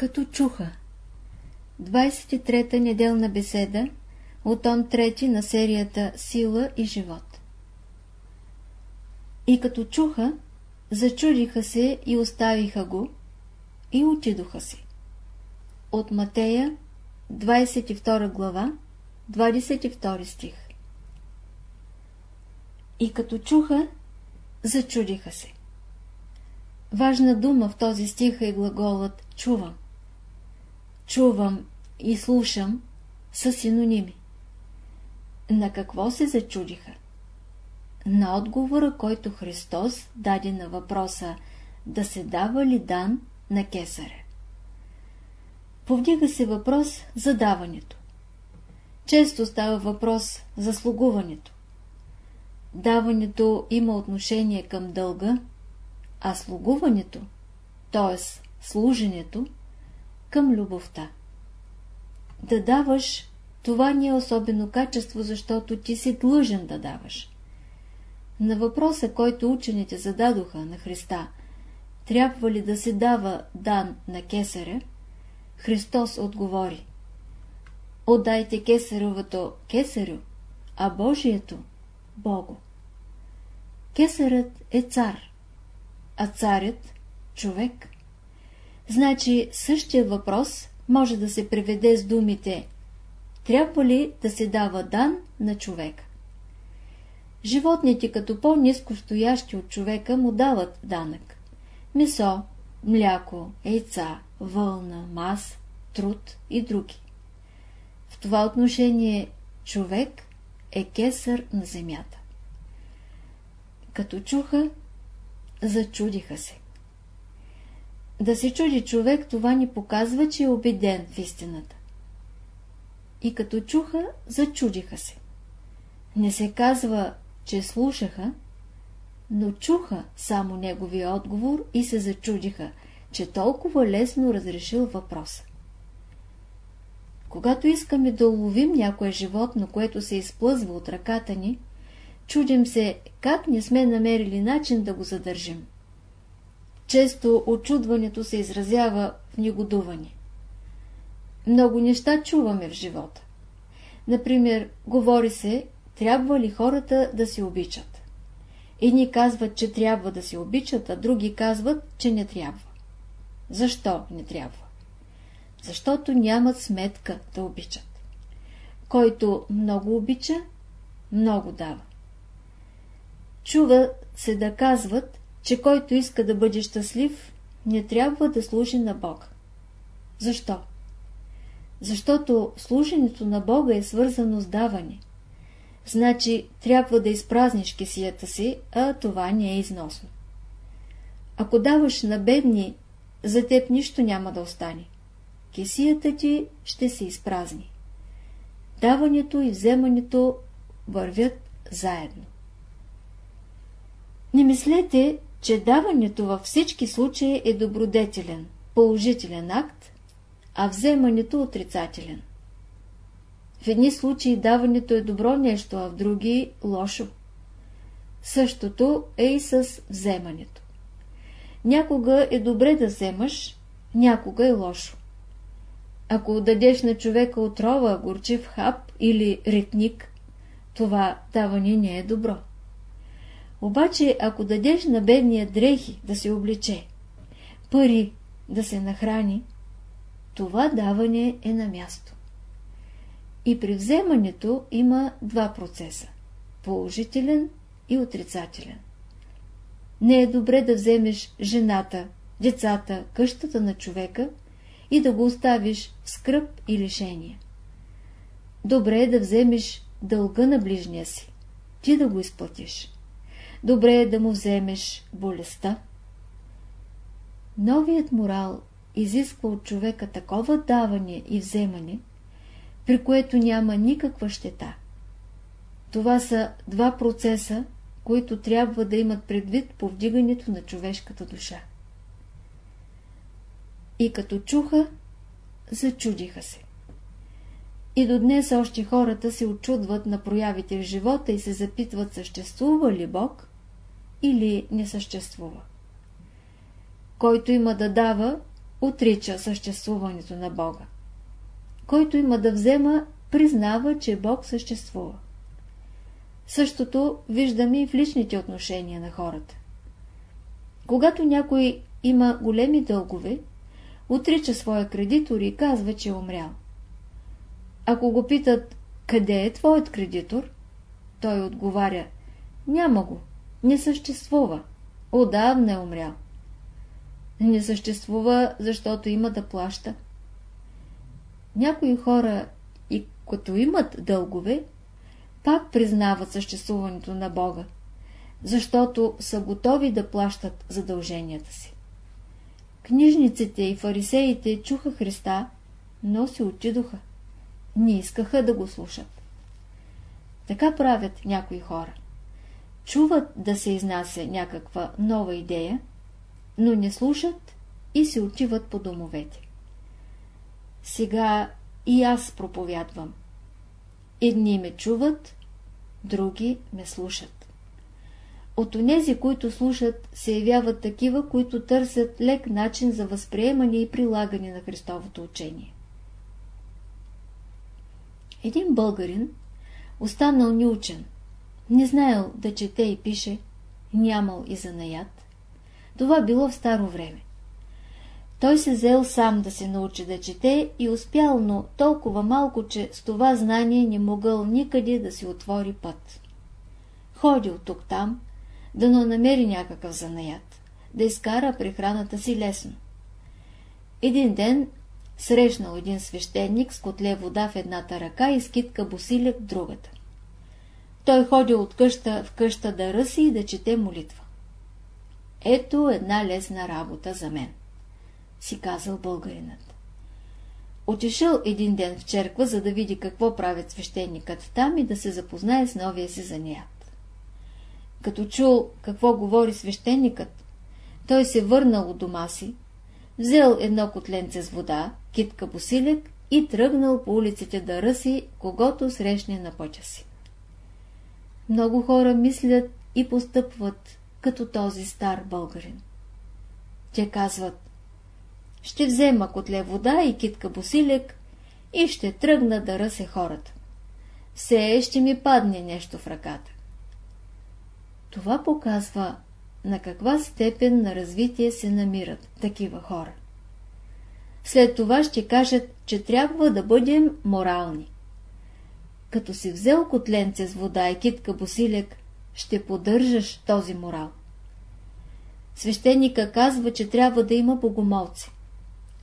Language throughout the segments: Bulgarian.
Като чуха 23-та неделна беседа от он трети на серията Сила и живот И като чуха, зачудиха се и оставиха го и отидоха си. От Матея, 22 глава, 22 стих И като чуха, зачудиха се. Важна дума в този стих е глаголът чувам. Чувам и слушам са синоними. На какво се зачудиха? На отговора, който Христос даде на въпроса да се дава ли дан на кесаря. Повдига се въпрос за даването. Често става въпрос за слугуването. Даването има отношение към дълга, а слугуването, т.е. служенето, към любовта. Да даваш, това не е особено качество, защото ти си длъжен да даваш. На въпроса, който учените зададоха на Христа, трябва ли да се дава дан на кесаря, Христос отговори Отдайте кесаревото кесарю, а Божието – Богу. Кесарът е цар, а царят – човек. Значи същия въпрос може да се преведе с думите трябва ли да се дава дан на човека? Животните като по-низко стоящи от човека му дават данък. Месо, мляко, яйца, вълна, мас, труд и други. В това отношение човек е кесър на земята. Като чуха, зачудиха се. Да се чуди човек, това ни показва, че е убеден в истината. И като чуха, зачудиха се. Не се казва, че слушаха, но чуха само неговия отговор и се зачудиха, че толкова лесно разрешил въпроса. Когато искаме да уловим някое животно, което се изплъзва от ръката ни, чудим се как не сме намерили начин да го задържим. Често очудването се изразява в негодуване. Много неща чуваме в живота. Например, говори се, трябва ли хората да се обичат. Едни казват, че трябва да се обичат, а други казват, че не трябва. Защо не трябва? Защото нямат сметка да обичат. Който много обича, много дава. Чува се да казват, че който иска да бъде щастлив, не трябва да служи на Бога. Защо? Защото служенето на Бога е свързано с даване. Значи трябва да изпразниш кисията си, а това не е износно. Ако даваш на бедни, за теб нищо няма да остане. Кисията ти ще се изпразни. Даването и вземането вървят заедно. Не мислете, че даването във всички случаи е добродетелен, положителен акт, а вземането отрицателен. В едни случаи даването е добро нещо, а в други – лошо. Същото е и с вземането. Някога е добре да вземаш, някога е лошо. Ако отдадеш на човека отрова, горчив хап или ретник, това даване не е добро. Обаче, ако дадеш на бедния дрехи да се облече, пари да се нахрани, това даване е на място. И при вземането има два процеса – положителен и отрицателен. Не е добре да вземеш жената, децата, къщата на човека и да го оставиш в скръп и лишение. Добре е да вземеш дълга на ближния си, ти да го изплатиш. Добре е да му вземеш болестта. Новият морал изисква от човека такова даване и вземане, при което няма никаква щета. Това са два процеса, които трябва да имат предвид повдигането на човешката душа. И като чуха, зачудиха се. И до днес още хората се очудват на проявите в живота и се запитват съществува ли Бог или не съществува. Който има да дава, отрича съществуването на Бога. Който има да взема, признава, че Бог съществува. Същото виждаме и в личните отношения на хората. Когато някой има големи дългове, отрича своя кредитор и казва, че е умрял. Ако го питат, къде е твоят кредитор, той отговаря, няма го, не съществува, отдавна е умрял. Не съществува, защото има да плаща. Някои хора и като имат дългове, пак признават съществуването на Бога, защото са готови да плащат задълженията си. Книжниците и фарисеите чуха Христа, но се отидоха. Не искаха да го слушат. Така правят някои хора. Чуват да се изнася някаква нова идея, но не слушат и се отиват по домовете. Сега и аз проповядвам. Едни ме чуват, други ме слушат. От онези, които слушат, се явяват такива, които търсят лек начин за възприемане и прилагане на Христовото учение. Един българин, останал неучен, не знаел да чете и пише, нямал и занаят. Това било в старо време. Той се взел сам да се научи да чете и успял, но толкова малко, че с това знание не могъл никъде да си отвори път. Ходил тук-там, да не намери някакъв занаят, да изкара прехраната си лесно. Един ден срещнал един свещеник с котле вода в едната ръка и скитка босилек в другата. Той ходил от къща в къща да ръси и да чете молитва. Ето една лесна работа за мен си казал българинът. Отишъл един ден в черква, за да види какво правят свещеникът там и да се запознае с новия си заният. Като чул какво говори свещеникът, той се върнал от дома си, взел едно котленце с вода, китка босилек и тръгнал по улиците да ръси, когато срещне на пътя си. Много хора мислят и постъпват като този стар българин. Те казват, ще взема котле вода и китка босилек и ще тръгна да ръсе хората. Все ще ми падне нещо в ръката. Това показва на каква степен на развитие се намират такива хора. След това ще кажат, че трябва да бъдем морални. Като си взел котленце с вода и китка босилек, ще поддържаш този морал. Свещеника казва, че трябва да има богомолци.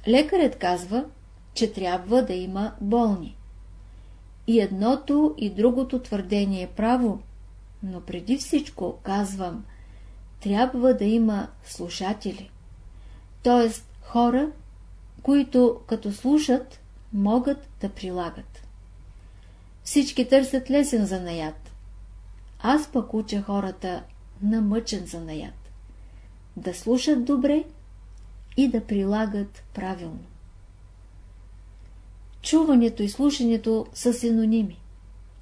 Лекарят казва, че трябва да има болни. И едното и другото твърдение е право, но преди всичко казвам, трябва да има слушатели, т.е. хора, които като слушат, могат да прилагат. Всички търсят лесен занаят. Аз пък уча хората на мъчен занаят. Да слушат добре и да прилагат правилно. Чуването и слушането са синоними.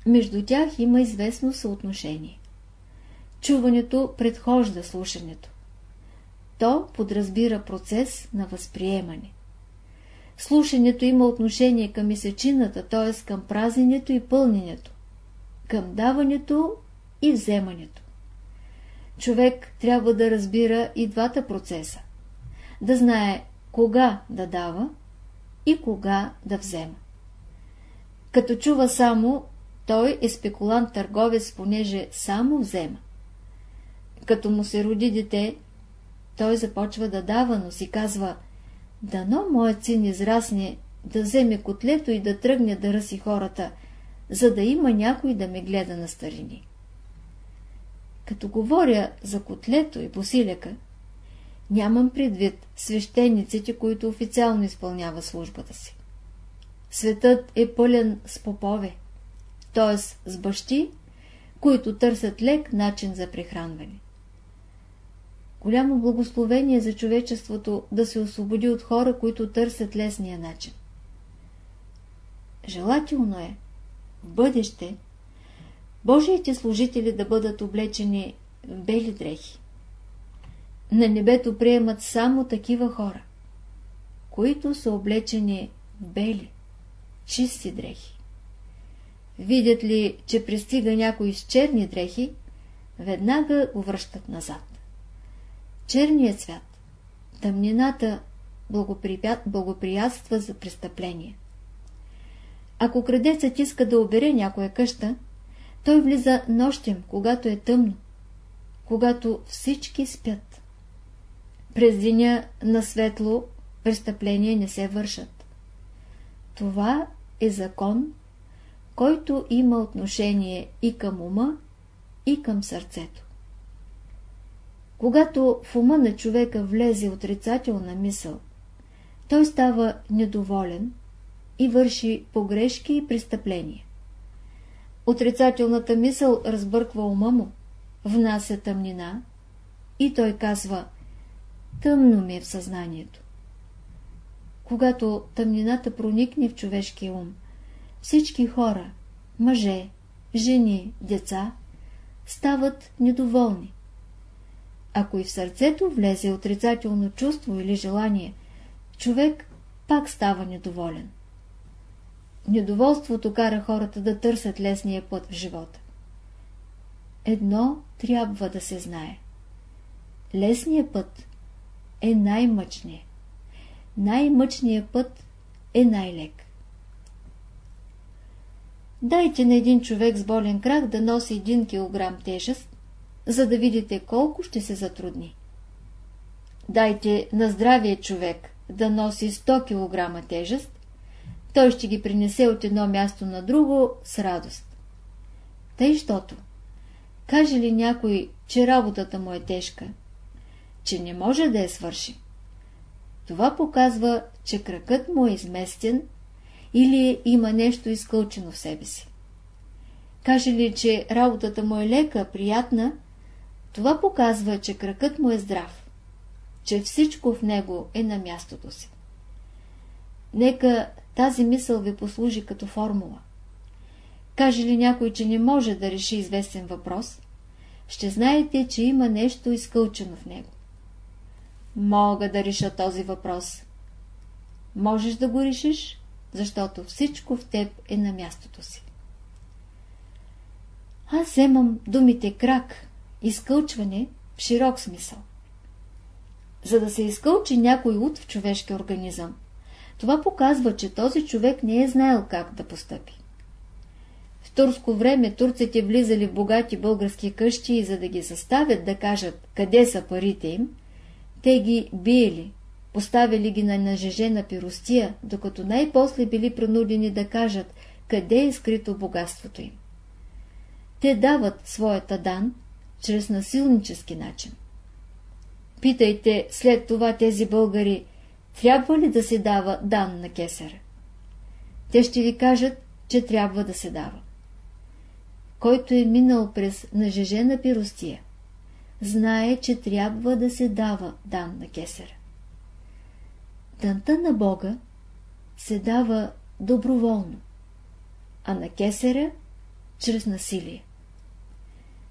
Между тях има известно съотношение. Чуването предхожда слушането. То подразбира процес на възприемане. Слушането има отношение към месечината, т.е. към празенето и пълненето, към даването и вземането. Човек трябва да разбира и двата процеса да знае кога да дава и кога да взема. Като чува само, той е спекулант-търговец, понеже само взема. Като му се роди дете, той започва да дава, но си казва, дано моят син израсне, да вземе котлето и да тръгне да ръси хората, за да има някой да ме гледа на старини. Като говоря за котлето и посилека, Нямам предвид свещениците, които официално изпълняват службата си. Светът е пълен с попове, т.е. с бащи, които търсят лек начин за прехранване. Голямо благословение за човечеството да се освободи от хора, които търсят лесния начин. Желателно е в бъдеще Божиите служители да бъдат облечени в бели дрехи на небето приемат само такива хора, които са облечени в бели, чисти дрехи. Видят ли, че пристига някой с черни дрехи, веднага го връщат назад. Черният цвят, тъмнината благоприятства за престъпление. Ако крадецът иска да обере някоя къща, той влиза нощем, когато е тъмно, когато всички спят. През деня на светло престъпления не се вършат. Това е закон, който има отношение и към ума, и към сърцето. Когато в ума на човека влезе отрицателна мисъл, той става недоволен и върши погрешки и престъпления. Отрицателната мисъл разбърква ума му, внася тъмнина и той казва «Тъмно ми е в съзнанието». Когато тъмнината проникне в човешкия ум, всички хора, мъже, жени, деца, стават недоволни. Ако и в сърцето влезе отрицателно чувство или желание, човек пак става недоволен. Недоволството кара хората да търсят лесния път в живота. Едно трябва да се знае. Лесният път е най-мъчният. Най-мъчният път е най-лек. Дайте на един човек с болен крак да носи 1 кг тежест, за да видите колко ще се затрудни. Дайте на здравия човек да носи 100 кг тежест, той ще ги принесе от едно място на друго с радост. Тъй, щото, каже ли някой, че работата му е тежка, че не може да я свърши, това показва, че кракът му е изместен или има нещо изкълчено в себе си. Каже ли, че работата му е лека, приятна, това показва, че кракът му е здрав, че всичко в него е на мястото си. Нека тази мисъл ви послужи като формула. Каже ли някой, че не може да реши известен въпрос, ще знаете, че има нещо изкълчено в него. Мога да реша този въпрос. Можеш да го решиш, защото всичко в теб е на мястото си. Аз вземам думите крак, изкълчване в широк смисъл. За да се изкълчи някой ут в човешкия организъм, това показва, че този човек не е знаел как да постъпи. В турско време турците влизали в богати български къщи и за да ги заставят да кажат къде са парите им, те ги биели, поставили ги на нажеже на пиростия, докато най-после били принудени да кажат къде е скрито богатството им. Те дават своята дан чрез насилнически начин. Питайте след това тези българи, трябва ли да се дава дан на кесера? Те ще ви кажат, че трябва да се дава. Който е минал през нажежена пиростия, знае, че трябва да се дава дан на кесера. Данта на Бога се дава доброволно, а на кесера – чрез насилие.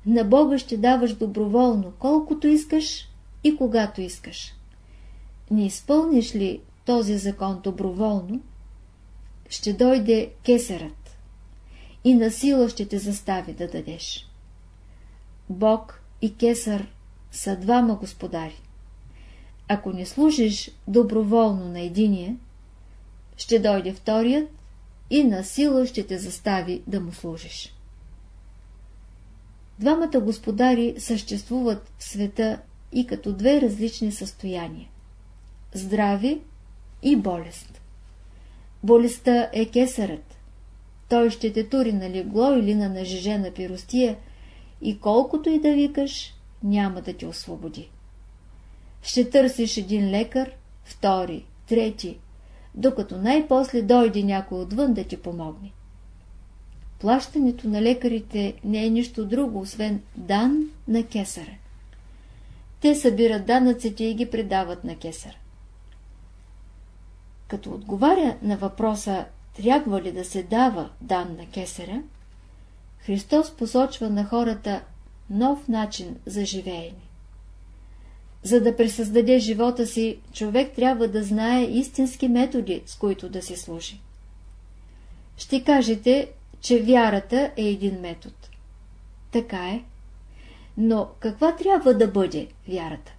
На Бога ще даваш доброволно, колкото искаш и когато искаш не изпълниш ли този закон доброволно, ще дойде кесарът и на сила ще те застави да дадеш. Бог и кесар са двама господари. Ако не служиш доброволно на единия, ще дойде вторият и на сила ще те застави да му служиш. Двамата господари съществуват в света и като две различни състояния здраве и болест. Болестта е кесарът. Той ще те тури на легло или на нажежена пиростия и колкото и да викаш, няма да те освободи. Ще търсиш един лекар, втори, трети, докато най-после дойде някой отвън да ти помогне. Плащането на лекарите не е нищо друго, освен дан на кесара. Те събират данъците и ги предават на кесара. Като отговаря на въпроса трябва ли да се дава дан на кесера, Христос посочва на хората нов начин за живеене. За да пресъздаде живота си, човек трябва да знае истински методи, с които да се служи. Ще кажете, че вярата е един метод. Така е. Но каква трябва да бъде вярата?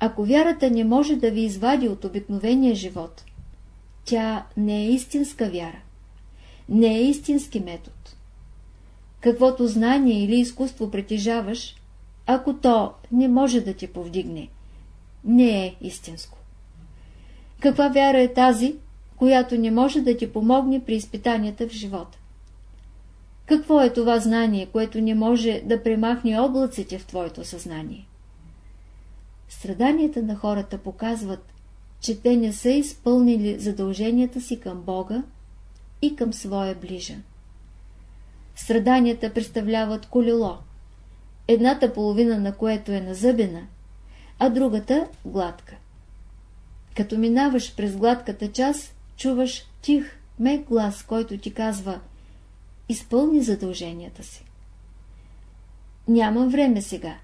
Ако вярата не може да ви извади от обикновения живот, тя не е истинска вяра, не е истински метод. Каквото знание или изкуство притежаваш, ако то не може да те повдигне, не е истинско. Каква вяра е тази, която не може да ти помогне при изпитанията в живота? Какво е това знание, което не може да премахне облаците в твоето съзнание? Страданията на хората показват, че те не са изпълнили задълженията си към Бога и към своя ближен. Страданията представляват колело, едната половина на което е назъбена, а другата гладка. Като минаваш през гладката част, чуваш тих, мек глас, който ти казва «Изпълни задълженията си». Нямам време сега.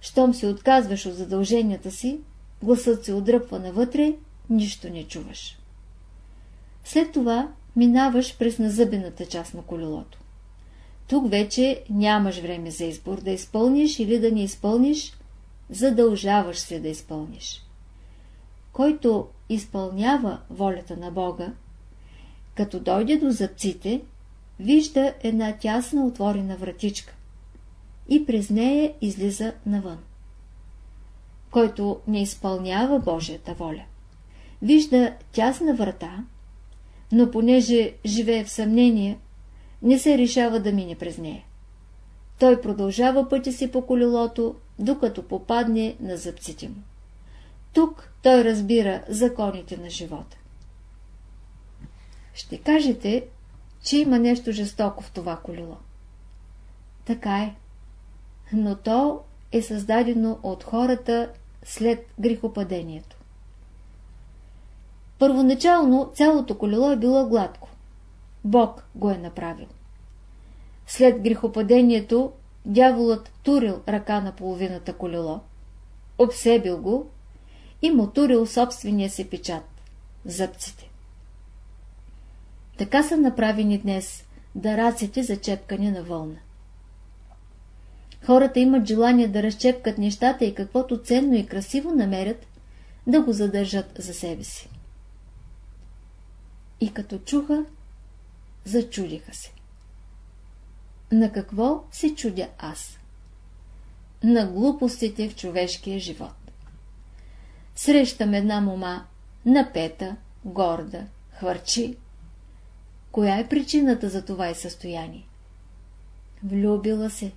Щом се отказваш от задълженията си, гласът се отдръпва навътре, нищо не чуваш. След това минаваш през назъбената част на колелото. Тук вече нямаш време за избор да изпълниш или да не изпълниш, задължаваш се да изпълниш. Който изпълнява волята на Бога, като дойде до зъбците, вижда една тясна отворена вратичка и през нея излиза навън. Който не изпълнява Божията воля, вижда тясна врата, но понеже живее в съмнение, не се решава да мине през нея. Той продължава пътя си по колелото, докато попадне на зъбците му. Тук той разбира законите на живота. Ще кажете, че има нещо жестоко в това колело. Така е. Но то е създадено от хората след грехопадението. Първоначално цялото колело е било гладко. Бог го е направил. След грехопадението дяволът турил ръка на половината колело, обсебил го и му турил собствения си печат – зъбците. Така са направени днес дараците за чепкане на вълна. Хората имат желание да разчепкат нещата и каквото ценно и красиво намерят, да го задържат за себе си. И като чуха, зачудиха се. На какво се чудя аз? На глупостите в човешкия живот. Срещам една мома, напета, горда, хвърчи. Коя е причината за това и състояние? Влюбила се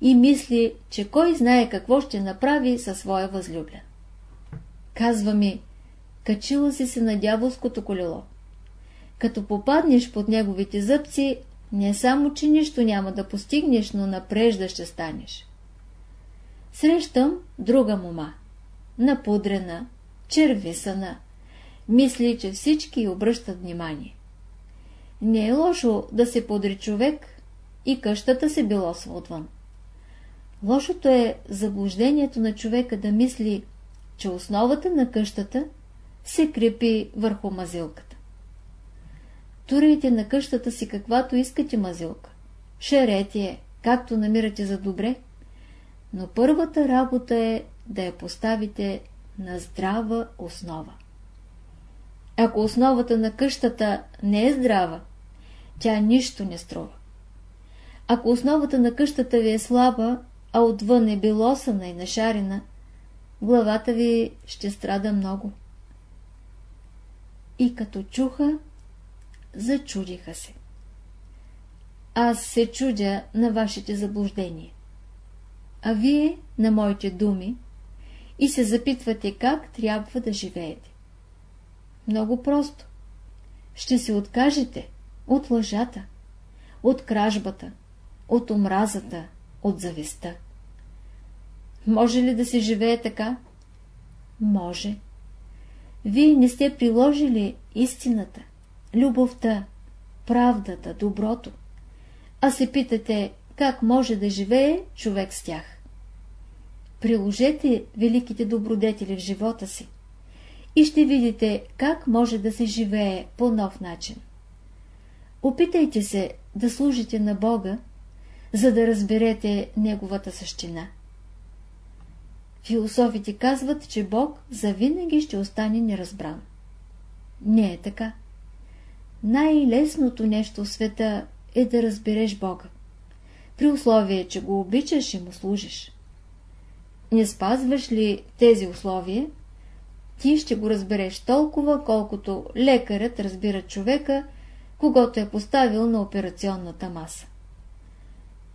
и мисли, че кой знае какво ще направи със своя възлюблен. Казва ми, качила си се на дяволското колело. Като попаднеш под неговите зъбци, не само, че нищо няма да постигнеш, но напрежда ще станеш. Срещам друга мома, напудрена, червисана, мисли, че всички обръщат внимание. Не е лошо да се подри човек и къщата се билосва отвън. Лошото е заблуждението на човека да мисли, че основата на къщата се крепи върху мазилката. Турайте на къщата си каквато искате мазилка. Шерете е, както намирате за добре, но първата работа е да я поставите на здрава основа. Ако основата на къщата не е здрава, тя нищо не струва. Ако основата на къщата ви е слаба, а отвън е белосана и нашарена, главата ви ще страда много. И като чуха, зачудиха се. Аз се чудя на вашите заблуждения, а вие на моите думи и се запитвате как трябва да живеете. Много просто. Ще се откажете от лъжата, от кражбата, от омразата, от зависта. Може ли да се живее така? Може. Вие не сте приложили истината, любовта, правдата, доброто, а се питате как може да живее човек с тях. Приложете великите добродетели в живота си и ще видите как може да се живее по нов начин. Опитайте се да служите на Бога, за да разберете Неговата същина. Философите казват, че Бог завинаги ще остане неразбран. Не е така. Най-лесното нещо в света е да разбереш Бога, при условие, че го обичаш и му служиш. Не спазваш ли тези условия, ти ще го разбереш толкова, колкото лекарът разбира човека, когато е поставил на операционната маса.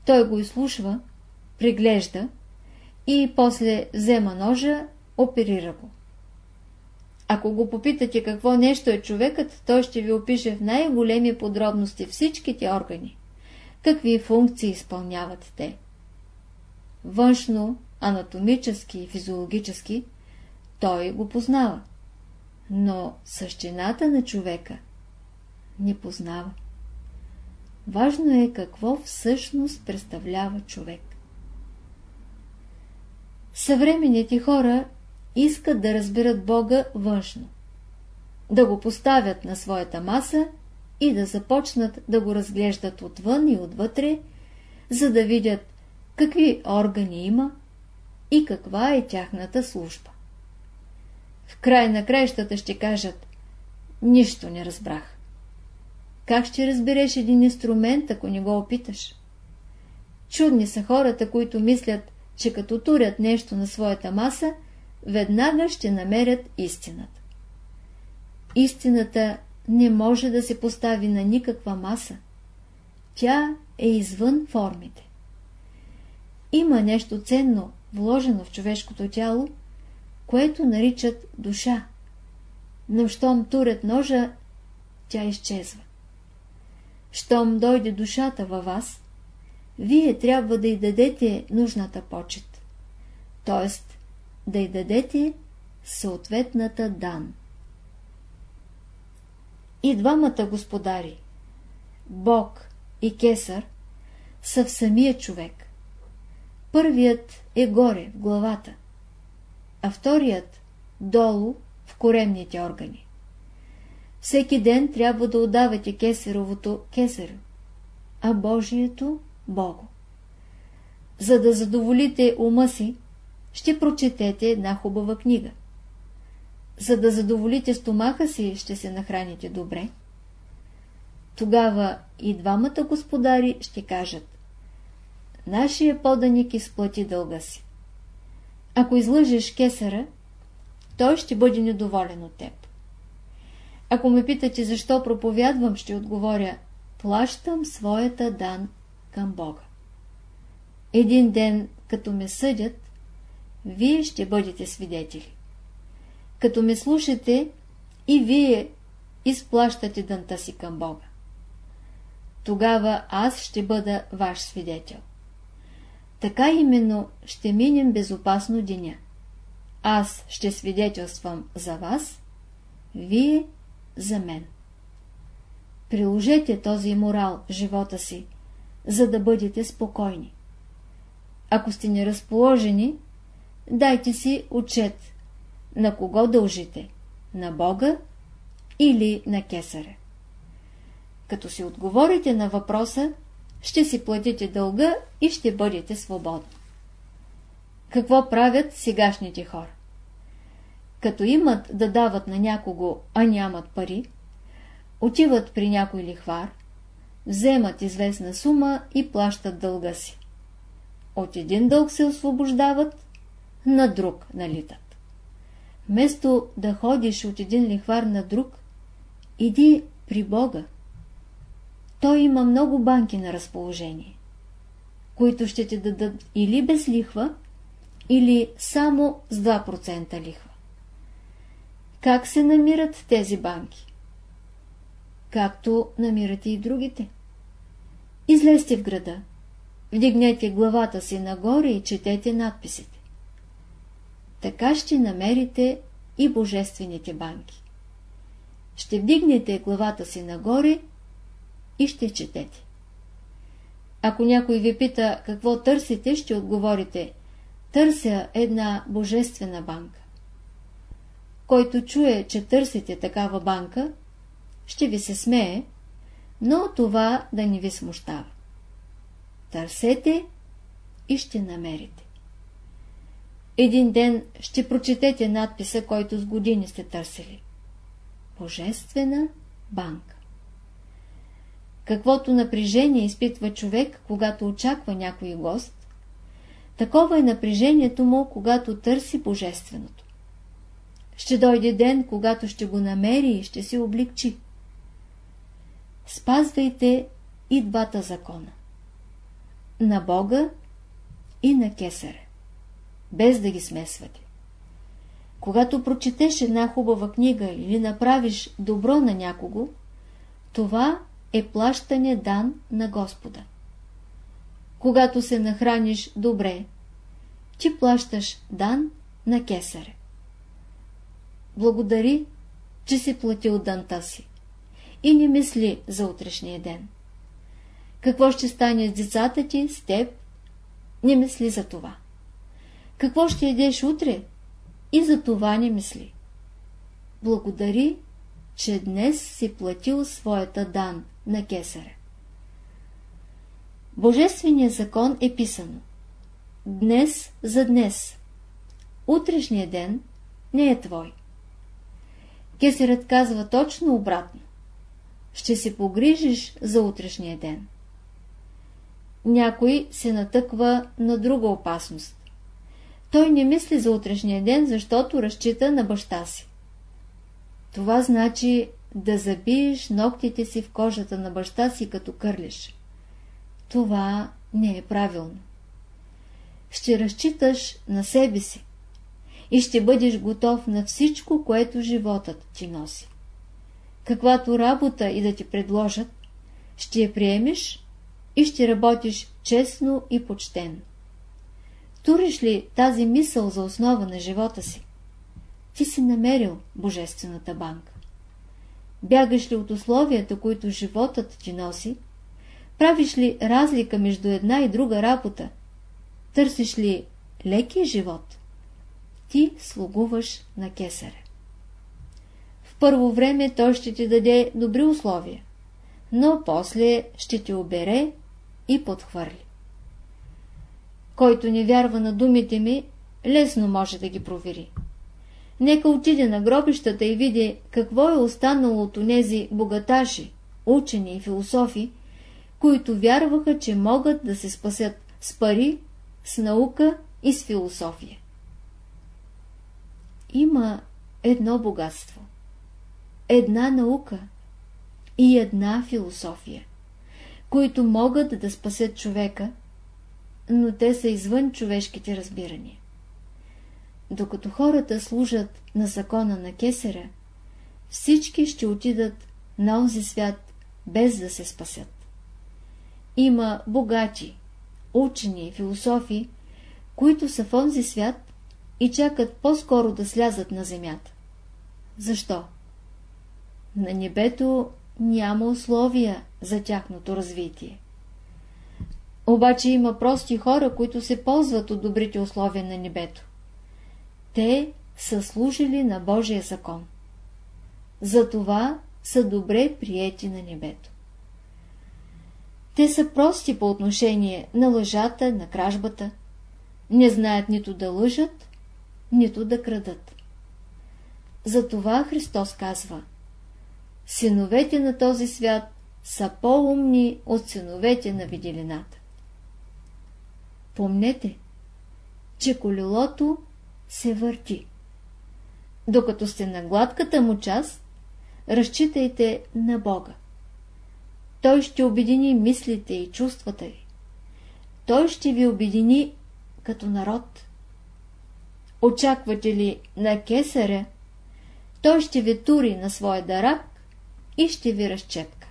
Той го изслушва, приглежда и после взема ножа, оперира го. Ако го попитате какво нещо е човекът, той ще ви опише в най-големи подробности всичките органи. Какви функции изпълняват те. Външно, анатомически и физиологически, той го познава. Но същината на човека не познава. Важно е какво всъщност представлява човек. Съвременните хора искат да разберат Бога външно, да го поставят на своята маса и да започнат да го разглеждат отвън и отвътре, за да видят какви органи има и каква е тяхната служба. В край на краищата ще кажат Нищо не разбрах. Как ще разбереш един инструмент, ако не го опиташ? Чудни са хората, които мислят, че като турят нещо на своята маса, веднага ще намерят истината. Истината не може да се постави на никаква маса. Тя е извън формите. Има нещо ценно, вложено в човешкото тяло, което наричат душа. Но щом турят ножа, тя изчезва. Щом дойде душата във вас, вие трябва да й дадете нужната почет, т.е. да й дадете съответната дан. И двамата господари, Бог и Кесар, са в самия човек. Първият е горе, в главата, а вторият – долу, в коремните органи. Всеки ден трябва да отдавате кесаровото кесарю, а Божието – Богу. За да задоволите ума си, ще прочетете една хубава книга. За да задоволите стомаха си, ще се нахраните добре. Тогава и двамата господари ще кажат Нашия поданик изплати дълга си. Ако излъжеш кесара, той ще бъде недоволен от теб. Ако ме питате защо проповядвам, ще отговоря плащам своята дан към Бога. Един ден, като ме съдят, вие ще бъдете свидетели. Като ме слушате, и вие изплащате дънта си към Бога. Тогава аз ще бъда ваш свидетел. Така именно ще минем безопасно деня. Аз ще свидетелствам за вас, вие за мен. Приложете този морал в живота си, за да бъдете спокойни. Ако сте неразположени, дайте си отчет на кого дължите – на Бога или на кесаря. Като си отговорите на въпроса, ще си платите дълга и ще бъдете свободни. Какво правят сегашните хора? Като имат да дават на някого, а нямат пари, отиват при някой лихвар, вземат известна сума и плащат дълга си. От един дълг се освобождават, на друг налитат. Вместо да ходиш от един лихвар на друг, иди при Бога. Той има много банки на разположение, които ще ти дадат или без лихва, или само с 2% лихва. Как се намират тези банки? Както намирате и другите. Излезте в града, вдигнете главата си нагоре и четете надписите. Така ще намерите и божествените банки. Ще вдигнете главата си нагоре и ще четете. Ако някой ви пита какво търсите, ще отговорите търся една божествена банка. Който чуе, че търсите такава банка, ще ви се смее, но това да не ви смущава. Търсете и ще намерите. Един ден ще прочетете надписа, който с години сте търсили. Божествена банка. Каквото напрежение изпитва човек, когато очаква някой гост, такова е напрежението му, когато търси Божественото. Ще дойде ден, когато ще го намери и ще се облегчи. Спазвайте и двата закона. На Бога и на Кесаря. Без да ги смесвате. Когато прочетеш една хубава книга или направиш добро на някого, това е плащане дан на Господа. Когато се нахраниш добре, ти плащаш дан на кесаре. Благодари, че си платил данта си и не мисли за утрешния ден. Какво ще стане с децата ти, с теб? Не мисли за това. Какво ще едеш утре? И за това не мисли. Благодари, че днес си платил своята дан на кесаря. Божественият закон е писано. Днес за днес. Утрешният ден не е твой. Кесарят казва точно обратно. Ще се погрижиш за утрешния ден. Някой се натъква на друга опасност. Той не мисли за утрешния ден, защото разчита на баща си. Това значи да забиеш ногтите си в кожата на баща си, като кърлиш. Това не е правилно. Ще разчиташ на себе си и ще бъдеш готов на всичко, което животът ти носи. Каквато работа и да ти предложат, ще я приемеш и ще работиш честно и почтено. Туриш ли тази мисъл за основа на живота си? Ти си намерил Божествената банка. Бягаш ли от условията, които животът ти носи? Правиш ли разлика между една и друга работа? Търсиш ли лекия живот? Ти слугуваш на кесаря. В първо време той ще ти даде добри условия, но после ще ти обере и подхвърли. Който не вярва на думите ми, лесно може да ги провери. Нека отиде на гробищата и види какво е останало от онези богаташи, учени и философи, които вярваха, че могат да се спасят с пари, с наука и с философия. Има едно богатство, една наука и една философия, които могат да спасят човека, но те са извън човешките разбирания. Докато хората служат на закона на Кесера, всички ще отидат на онзи свят без да се спасят. Има богати, учени, философи, които са в онзи свят и чакат по-скоро да слязат на земята. Защо? На небето няма условия за тяхното развитие. Обаче има прости хора, които се ползват от добрите условия на небето. Те са служили на Божия закон. Затова са добре приети на небето. Те са прости по отношение на лъжата, на кражбата. Не знаят нито да лъжат, нито да крадат. Затова Христос казва Синовете на този свят са по-умни от синовете на виделината. Помнете, че колелото се върти. Докато сте на гладката му част, разчитайте на Бога. Той ще обедини мислите и чувствата ви. Той ще ви обедини като народ. Очаквате ли на кесаря, той ще ви тури на своя дарак и ще ви разчепка.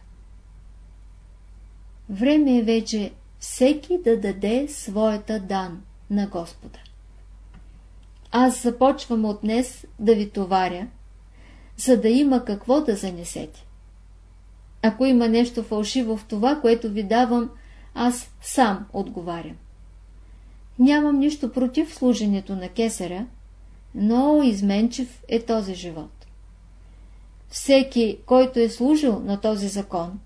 Време е вече всеки да даде своята дан на Господа. Аз започвам от днес да ви товаря, за да има какво да занесете. Ако има нещо фалшиво в това, което ви давам, аз сам отговарям. Нямам нищо против служенето на кесаря, но изменчив е този живот. Всеки, който е служил на този закон,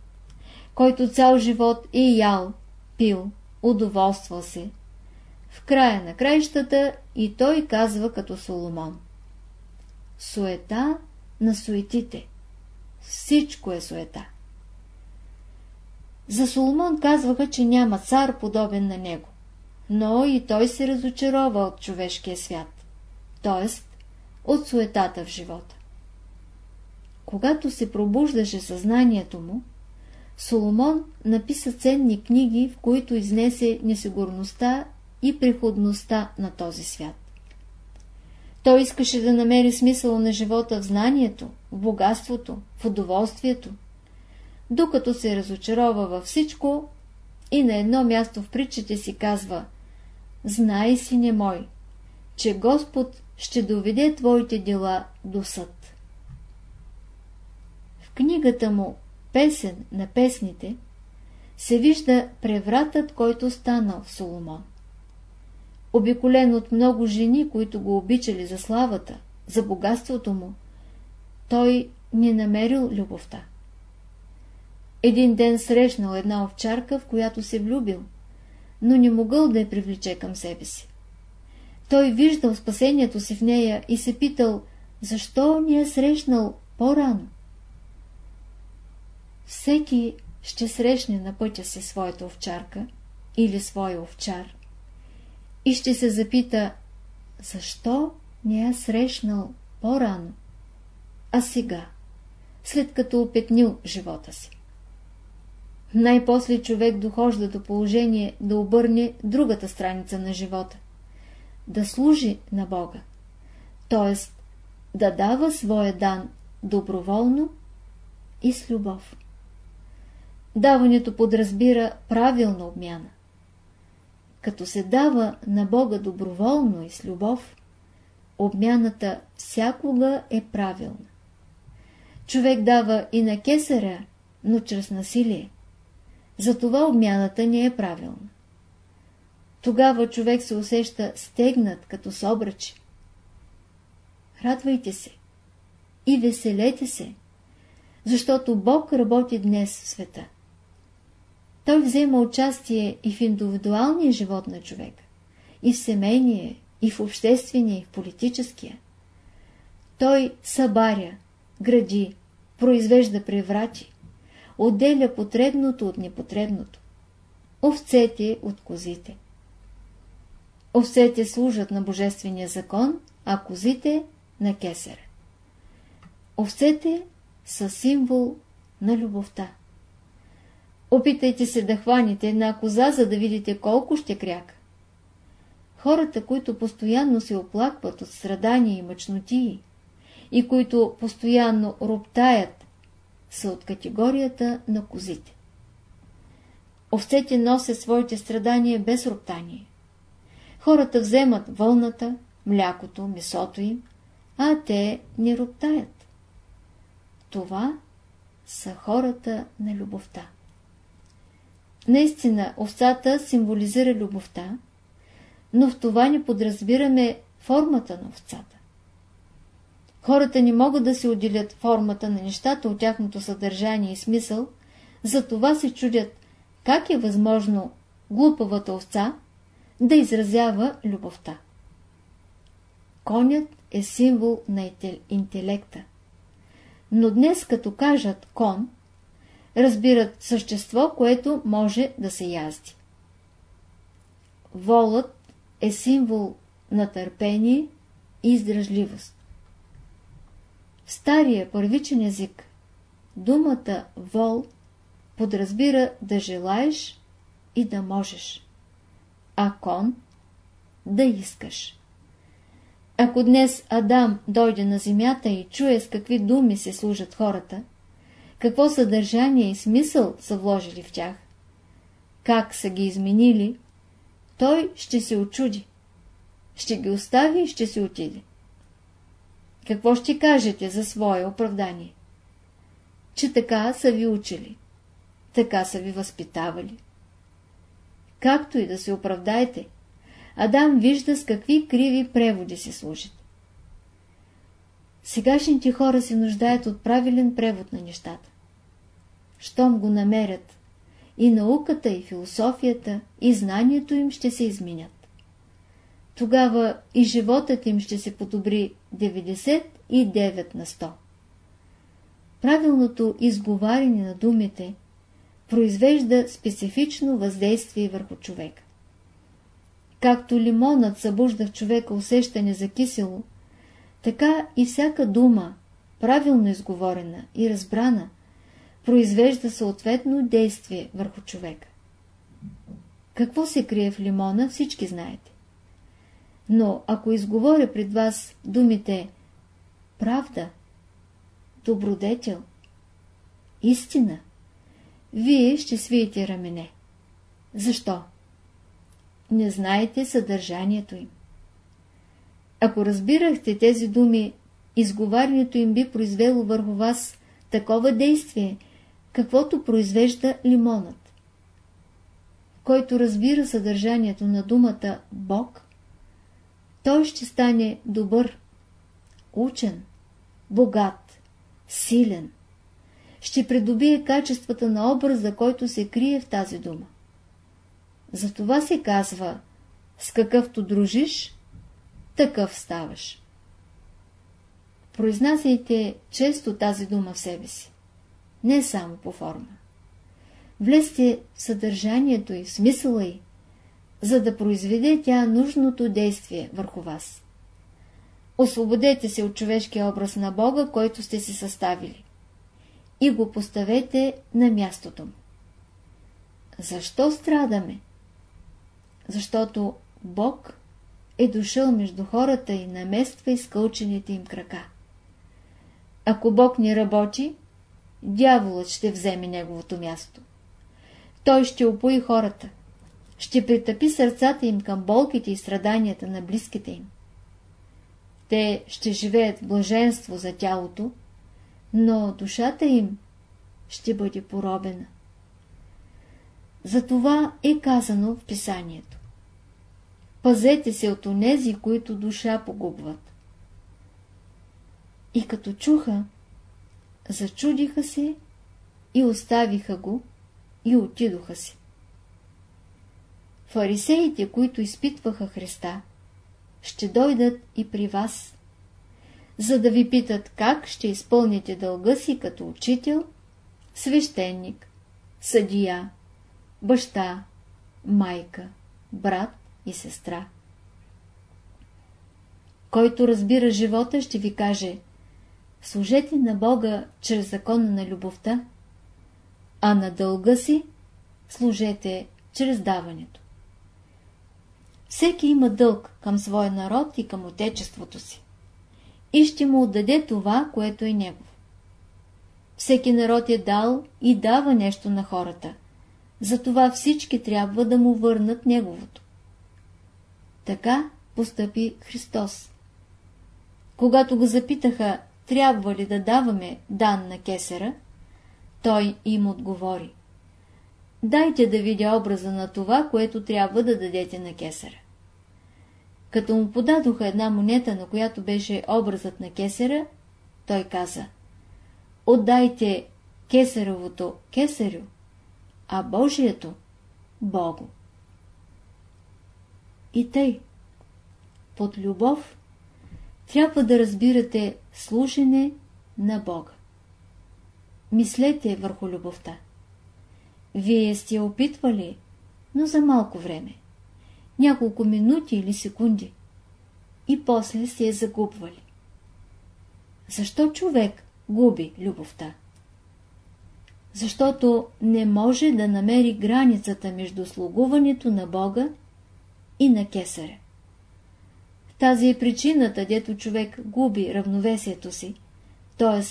който цял живот е ял, пил, удоволствал се, в края на краищата и той казва като Соломон. Суета на суетите. Всичко е суета. За Соломон казваха, че няма цар подобен на него, но и той се разочарова от човешкия свят, т.е. от суетата в живота. Когато се пробуждаше съзнанието му, Соломон написа ценни книги, в които изнесе несигурността и приходността на този свят. Той искаше да намери смисъл на живота в знанието, в богатството, в удоволствието, докато се разочарова във всичко и на едно място в притчите си казва «Знай, сине мой, че Господ ще доведе твоите дела до съд». В книгата му «Песен на песните» се вижда превратът, който станал в Соломон. Обиколен от много жени, които го обичали за славата, за богатството му, той не намерил любовта. Един ден срещнал една овчарка, в която се влюбил, но не могъл да я привлече към себе си. Той виждал спасението си в нея и се питал, защо не е срещнал по-рано. Всеки ще срещне на пътя си своята овчарка или своя овчар и ще се запита, защо не я срещнал по-рано, а сега, след като опетнил живота си. Най-после човек дохожда до положение да обърне другата страница на живота, да служи на Бога, т.е. да дава своя дан доброволно и с любов. Даването подразбира правилна обмяна. Като се дава на Бога доброволно и с любов, обмяната всякога е правилна. Човек дава и на кесаря, но чрез насилие. Затова обмяната не е правилна. Тогава човек се усеща стегнат като собрачи. Радвайте се и веселете се, защото Бог работи днес в света. Той взема участие и в индивидуалния живот на човека, и в семейния, и в обществения, и в политическия. Той събаря, гради, произвежда преврати, отделя потребното от непотребното, овцете от козите. Овцете служат на Божествения закон, а козите на кесера. Овцете са символ на любовта. Опитайте се да хванете една коза, за да видите колко ще кряка. Хората, които постоянно се оплакват от страдания и мъчнотии и които постоянно роптаят, са от категорията на козите. Овцете носят своите страдания без роптание. Хората вземат вълната, млякото, месото им, а те не роптаят. Това са хората на любовта. Наистина, овцата символизира любовта, но в това не подразбираме формата на овцата. Хората не могат да се отделят формата на нещата от тяхното съдържание и смисъл, затова се чудят как е възможно глупавата овца да изразява любовта. Конят е символ на интелекта. Но днес, като кажат кон, разбират същество, което може да се язди. Волът е символ на търпение и издръжливост. В стария първичен език думата вол подразбира да желаеш и да можеш, а кон да искаш. Ако днес Адам дойде на земята и чуе с какви думи се служат хората, какво съдържание и смисъл са вложили в тях, как са ги изменили, той ще се очуди. Ще ги остави и ще се отиде. Какво ще кажете за свое оправдание? Че така са ви учили, така са ви възпитавали. Както и да се оправдайте, Адам вижда с какви криви преводи се служат. Сегашните хора се нуждаят от правилен превод на нещата. Щом го намерят, и науката, и философията, и знанието им ще се изменят. Тогава и животът им ще се подобри 99 на 100. Правилното изговаряне на думите произвежда специфично въздействие върху човека. Както лимонът събужда в човека усещане за кисело, така и всяка дума, правилно изговорена и разбрана, произвежда съответно действие върху човека. Какво се крие в лимона, всички знаете. Но ако изговоря пред вас думите правда, добродетел, истина, вие ще свиете рамене. Защо? Не знаете съдържанието им. Ако разбирахте тези думи, изговарянето им би произвело върху вас такова действие, каквото произвежда лимонът. Който разбира съдържанието на думата Бог, той ще стане добър, учен, богат, силен. Ще придобие качествата на образа, който се крие в тази дума. Затова се казва, с какъвто дружиш, такъв ставаш. Произнасяйте често тази дума в себе си, не само по форма. Влезте в съдържанието и в смисъла й, за да произведе тя нужното действие върху вас. Освободете се от човешкия образ на Бога, който сте си съставили, и го поставете на мястото му. Защо страдаме? Защото Бог е дошъл между хората и намества изкълчените им крака. Ако Бог не работи, дяволът ще вземе неговото място. Той ще опои хората, ще притъпи сърцата им към болките и страданията на близките им. Те ще живеят в блаженство за тялото, но душата им ще бъде поробена. Затова е казано в писанието. Пазете се от онези, които душа погубват. И като чуха, зачудиха се и оставиха го и отидоха си. Фарисеите, които изпитваха Христа, ще дойдат и при вас, за да ви питат как ще изпълните дълга си като учител, свещеник, съдия, баща, майка, брат и сестра. Който разбира живота, ще ви каже Служете на Бога чрез закона на любовта, а на дълга си служете чрез даването. Всеки има дълг към своя народ и към отечеството си и ще му отдаде това, което е негов. Всеки народ е дал и дава нещо на хората, затова всички трябва да му върнат неговото. Така постъпи Христос. Когато го запитаха, трябва ли да даваме дан на кесера, той им отговори. Дайте да видя образа на това, което трябва да дадете на кесера. Като му подадоха една монета, на която беше образът на кесера, той каза Отдайте кесаровото кесарю, а Божието – Богу. И тъй, под любов трябва да разбирате служене на Бога. Мислете върху любовта. Вие сте опитвали, но за малко време. Няколко минути или секунди. И после сте я загубвали. Защо човек губи любовта? Защото не може да намери границата между слугуването на Бога и на кесаря. Тази е причината, дето човек губи равновесието си, т.е.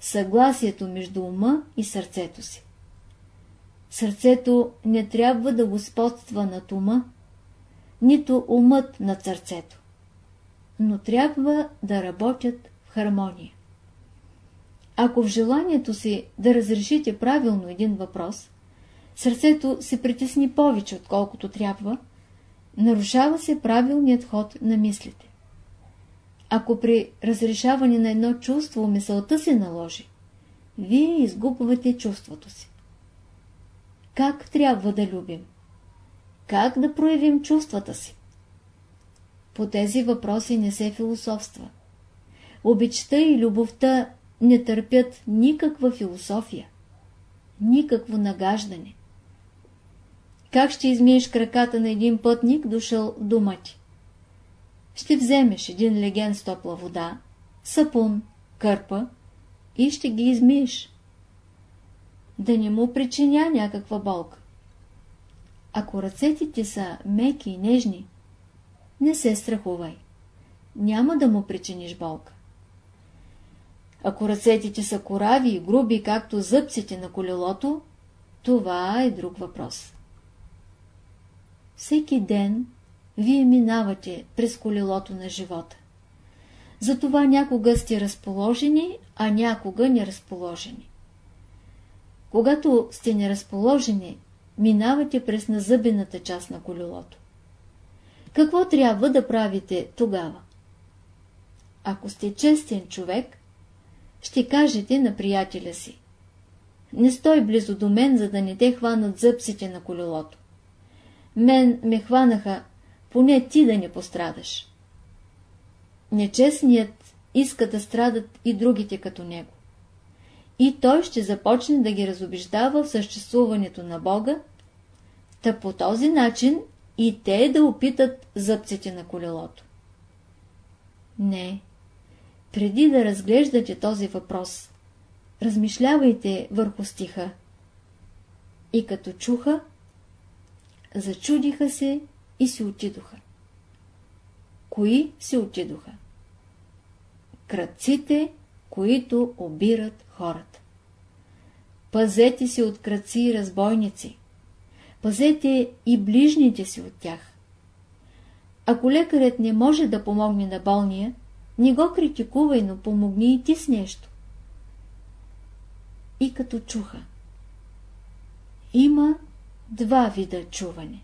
съгласието между ума и сърцето си. Сърцето не трябва да господства над ума, нито умът над сърцето, но трябва да работят в хармония. Ако в желанието си да разрешите правилно един въпрос, сърцето се притесни повече, отколкото трябва, нарушава се правилният ход на мислите. Ако при разрешаване на едно чувство мисълта се наложи, вие изгубвате чувството си. Как трябва да любим? Как да проявим чувствата си? По тези въпроси не се философства. Обичта и любовта не търпят никаква философия, никакво нагаждане. Как ще измиеш краката на един пътник, дошъл в дома ти? Ще вземеш един леген с топла вода, сапун, кърпа и ще ги измиеш. Да не му причиня някаква болка. Ако ръцете ти са меки и нежни, не се страхувай. Няма да му причиниш болка. Ако ръцете ти са корави и груби, както зъбците на колелото, това е друг въпрос. Всеки ден вие минавате през колелото на живота. Затова някога сте разположени, а някога неразположени. Когато сте неразположени, минавате през назъбената част на колелото. Какво трябва да правите тогава? Ако сте честен човек, ще кажете на приятеля си. Не стой близо до мен, за да не те хванат зъбците на колелото. Мен ме хванаха, поне ти да не пострадаш. Нечестният иска да страдат и другите като него. И той ще започне да ги разобеждава в съществуването на Бога, та по този начин и те да опитат зъбците на колелото. Не, преди да разглеждате този въпрос, размишлявайте върху стиха. И като чуха, зачудиха се и си отидоха. Кои си отидоха? Кръците, които обират хората. Пазете си от кръци и разбойници. Пазете и ближните си от тях. Ако лекарят не може да помогне на болния, не го критикувай, но помогни и ти с нещо. И като чуха. Има два вида чуване.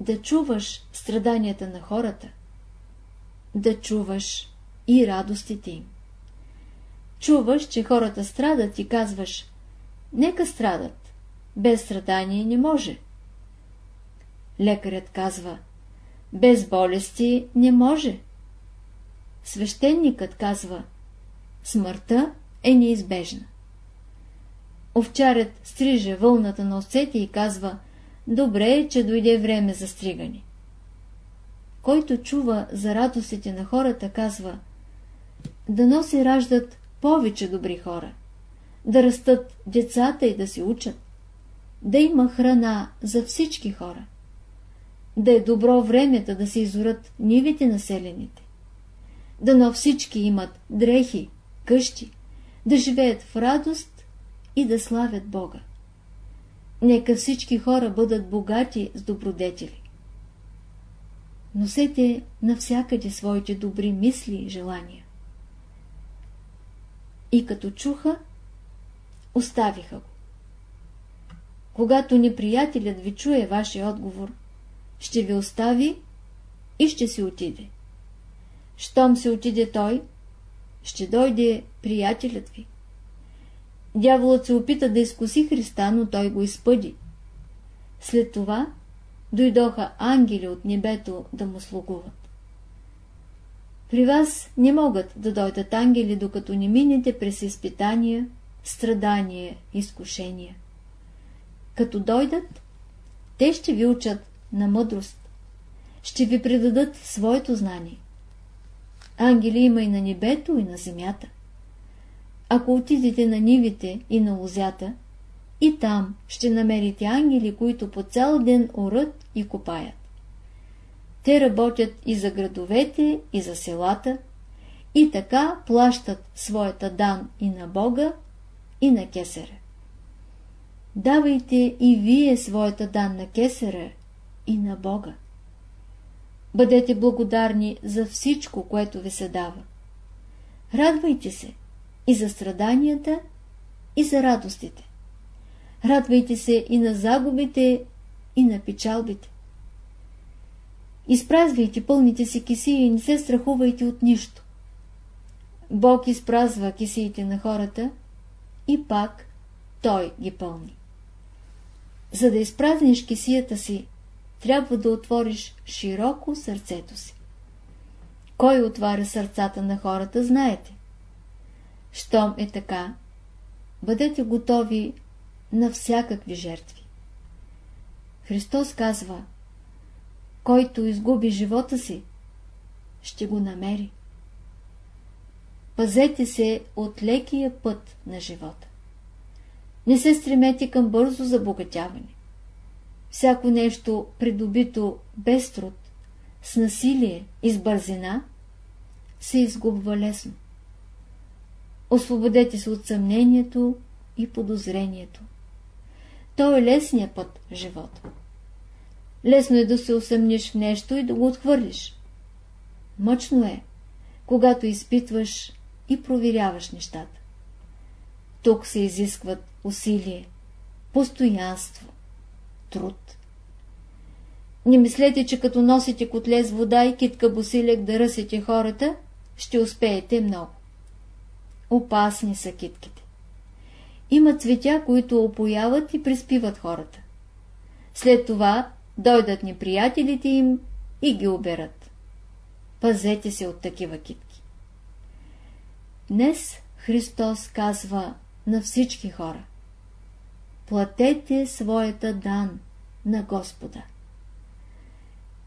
Да чуваш страданията на хората, да чуваш и радостите им. Чуваш, че хората страдат и казваш, нека страдат, без страдание не може. Лекарят казва, без болести не може. Свещеникът казва, смъртта е неизбежна. Овчарят стриже вълната на овцете и казва, добре е, че дойде време за стригане. Който чува за радостите на хората, казва, да носи раждат повече добри хора, да растат децата и да се учат, да има храна за всички хора, да е добро времето да се изорат нивите населените, дано всички имат дрехи, къщи, да живеят в радост и да славят Бога. Нека всички хора бъдат богати с добродетели. Носете навсякъде своите добри мисли и желания. И като чуха, оставиха го. Когато неприятелят ви чуе вашия отговор, ще ви остави и ще си отиде. Щом се отиде той, ще дойде приятелят ви. Дяволът се опита да изкуси Христа, но той го изпъди. След това дойдоха ангели от небето да му слугуват. При вас не могат да дойдат ангели, докато не минете през изпитания, страдания, изкушения. Като дойдат, те ще ви учат на мъдрост, ще ви предадат своето знание. Ангели има и на небето, и на земята. Ако отидете на нивите и на лозята, и там ще намерите ангели, които по цял ден орат и копаят. Те работят и за градовете, и за селата, и така плащат своята дан и на Бога, и на кесера. Давайте и вие своята дан на кесера и на Бога. Бъдете благодарни за всичко, което ви се дава. Радвайте се и за страданията, и за радостите. Радвайте се и на загубите, и на печалбите. Изпразвайте пълните си кисии и не се страхувайте от нищо. Бог изпразва кисиите на хората и пак Той ги пълни. За да изпразниш кисията си, трябва да отвориш широко сърцето си. Кой отваря сърцата на хората, знаете. Щом е така, бъдете готови на всякакви жертви. Христос казва, който изгуби живота си, ще го намери. Пазете се от лекия път на живота. Не се стремете към бързо забогатяване. Всяко нещо придобито без труд, с насилие и с бързина, се изгубва лесно. Освободете се от съмнението и подозрението. То е лесният път в живота. Лесно е да се усъмниш в нещо и да го отхвърлиш. Мъчно е, когато изпитваш и проверяваш нещата. Тук се изискват усилие, постоянство, труд. Не мислете, че като носите котле с вода и китка босилек да ръсите хората, ще успеете много. Опасни са китките. Има цветя, които опояват и приспиват хората. След това дойдат неприятелите им и ги оберат. Пазете се от такива китки. Днес Христос казва на всички хора. Платете своята дан на Господа.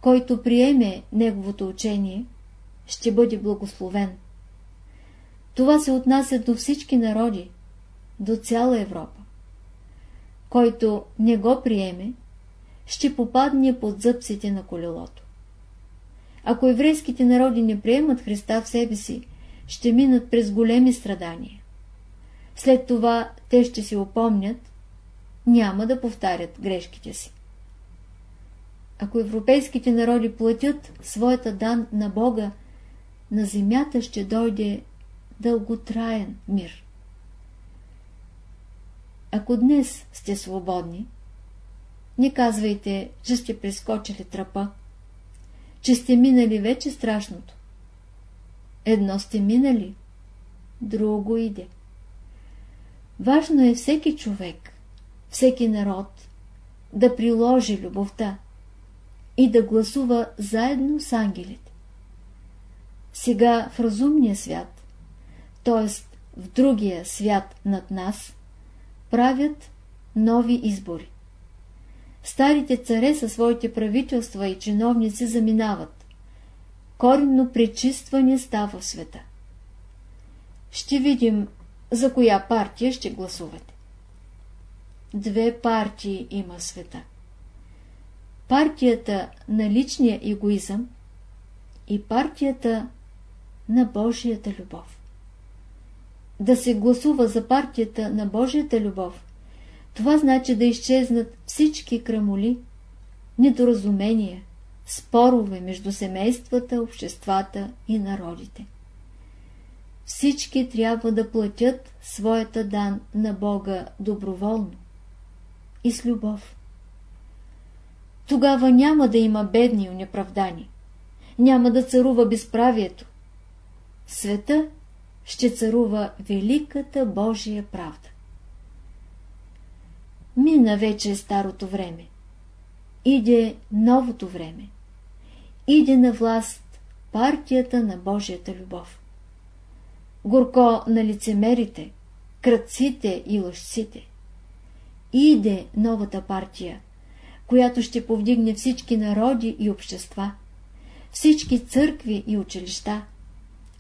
Който приеме Неговото учение, ще бъде благословен. Това се отнася до всички народи, до цяла Европа. Който не го приеме, ще попадне под зъбците на колелото. Ако еврейските народи не приемат Христа в себе си, ще минат през големи страдания. След това те ще се опомнят, няма да повтарят грешките си. Ако европейските народи платят своята дан на Бога, на земята ще дойде дълготраен мир. Ако днес сте свободни, не казвайте, че сте прескочили тръпа, че сте минали вече страшното. Едно сте минали, друго иде. Важно е всеки човек, всеки народ да приложи любовта и да гласува заедно с ангелите. Сега в разумния свят, т.е. в другия свят над нас, правят нови избори. Старите царе със своите правителства и чиновници заминават. Коренно пречистване става в света. Ще видим за коя партия ще гласувате. Две партии има света. Партията на личния егоизъм и партията на Божията любов. Да се гласува за партията на Божията любов, това значи да изчезнат всички крамоли, недоразумения, спорове между семействата, обществата и народите. Всички трябва да платят своята дан на Бога доброволно и с любов. Тогава няма да има бедни и неправдани, няма да царува безправието. Света ще царува великата Божия правда. Мина вече старото време. Иде новото време. Иде на власт партията на Божията любов. Горко на лицемерите, кръците и лъжците. Иде новата партия, която ще повдигне всички народи и общества, всички църкви и училища,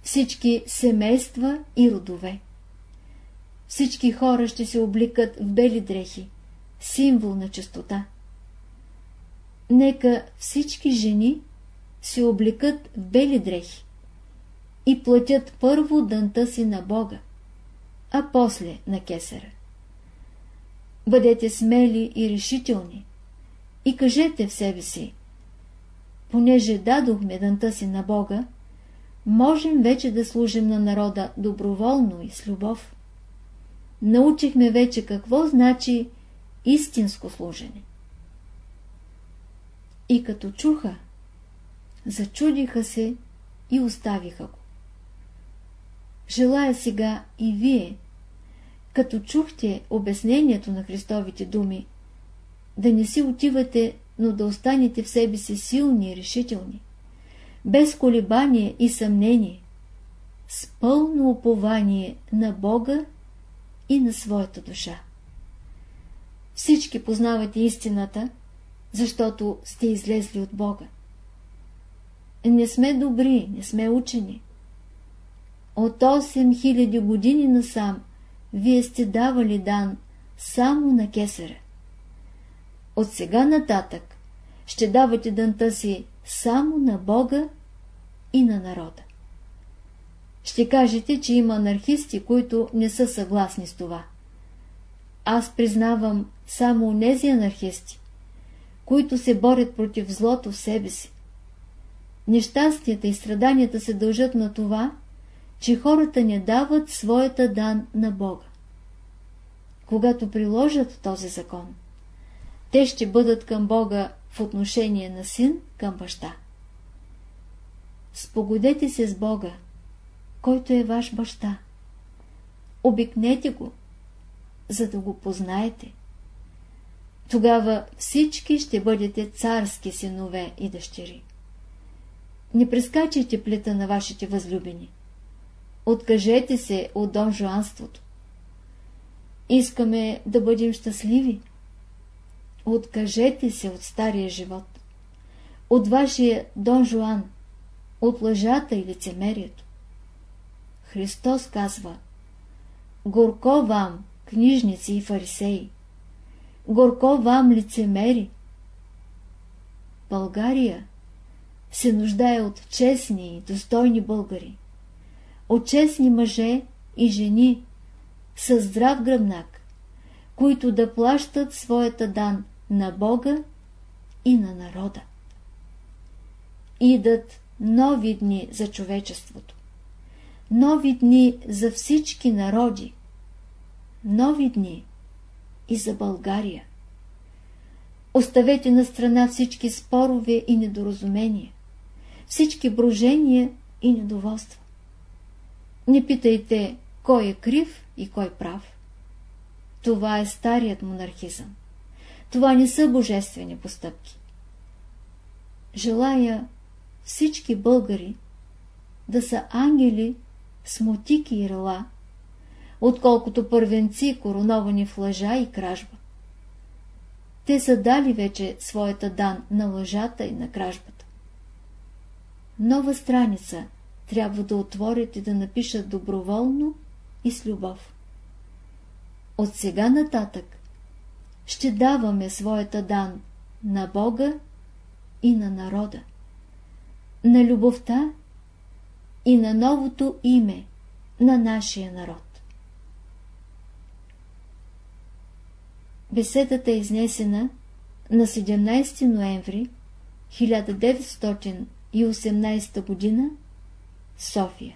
всички семейства и родове. Всички хора ще се обликат в бели дрехи, символ на чистота. Нека всички жени се облекат в бели дрехи и платят първо дънта си на Бога, а после на кесера. Бъдете смели и решителни и кажете в себе си, понеже дадохме дънта си на Бога, можем вече да служим на народа доброволно и с любов. Научихме вече какво значи истинско служене. И като чуха, зачудиха се и оставиха го. Желая сега и вие, като чухте обяснението на Христовите думи, да не си отивате, но да останете в себе си силни и решителни, без колебание и съмнение, с пълно упование на Бога и на своята душа. Всички познавате истината, защото сте излезли от Бога. Не сме добри, не сме учени. От 8000 години насам вие сте давали дан само на кесаря. От сега нататък ще давате дънта си само на Бога и на народа. Ще кажете, че има анархисти, които не са съгласни с това. Аз признавам само онези анархисти, които се борят против злото в себе си. Нещастията и страданията се дължат на това, че хората не дават своята дан на Бога. Когато приложат този закон, те ще бъдат към Бога в отношение на син към баща. Спогодете се с Бога, който е ваш баща. Обикнете го, за да го познаете. Тогава всички ще бъдете царски синове и дъщери. Не прескачайте плета на вашите възлюбени. Откажете се от донжуанството. Искаме да бъдем щастливи. Откажете се от стария живот. От вашия Дон Жуан, от лъжата и лицемерието. Христос казва Горко вам, книжници и фарисеи! Горко вам, лицемери! България се нуждае от честни и достойни българи, от честни мъже и жени с здрав гръбнак, които да плащат своята дан на Бога и на народа. Идат нови дни за човечеството, нови дни за всички народи, нови дни и за България. Оставете на страна всички спорове и недоразумения, всички брожения и недоволства. Не питайте кой е крив и кой прав. Това е старият монархизъм. Това не са божествени постъпки. Желая всички българи да са ангели с мотики и рела, отколкото първенци, короновани в лъжа и кражба. Те са дали вече своята дан на лъжата и на кражбата. Нова страница трябва да отворят и да напишат доброволно и с любов. От сега нататък ще даваме своята дан на Бога и на народа, на любовта и на новото име на нашия народ. Беседата е изнесена на 17 ноември 1918 г. София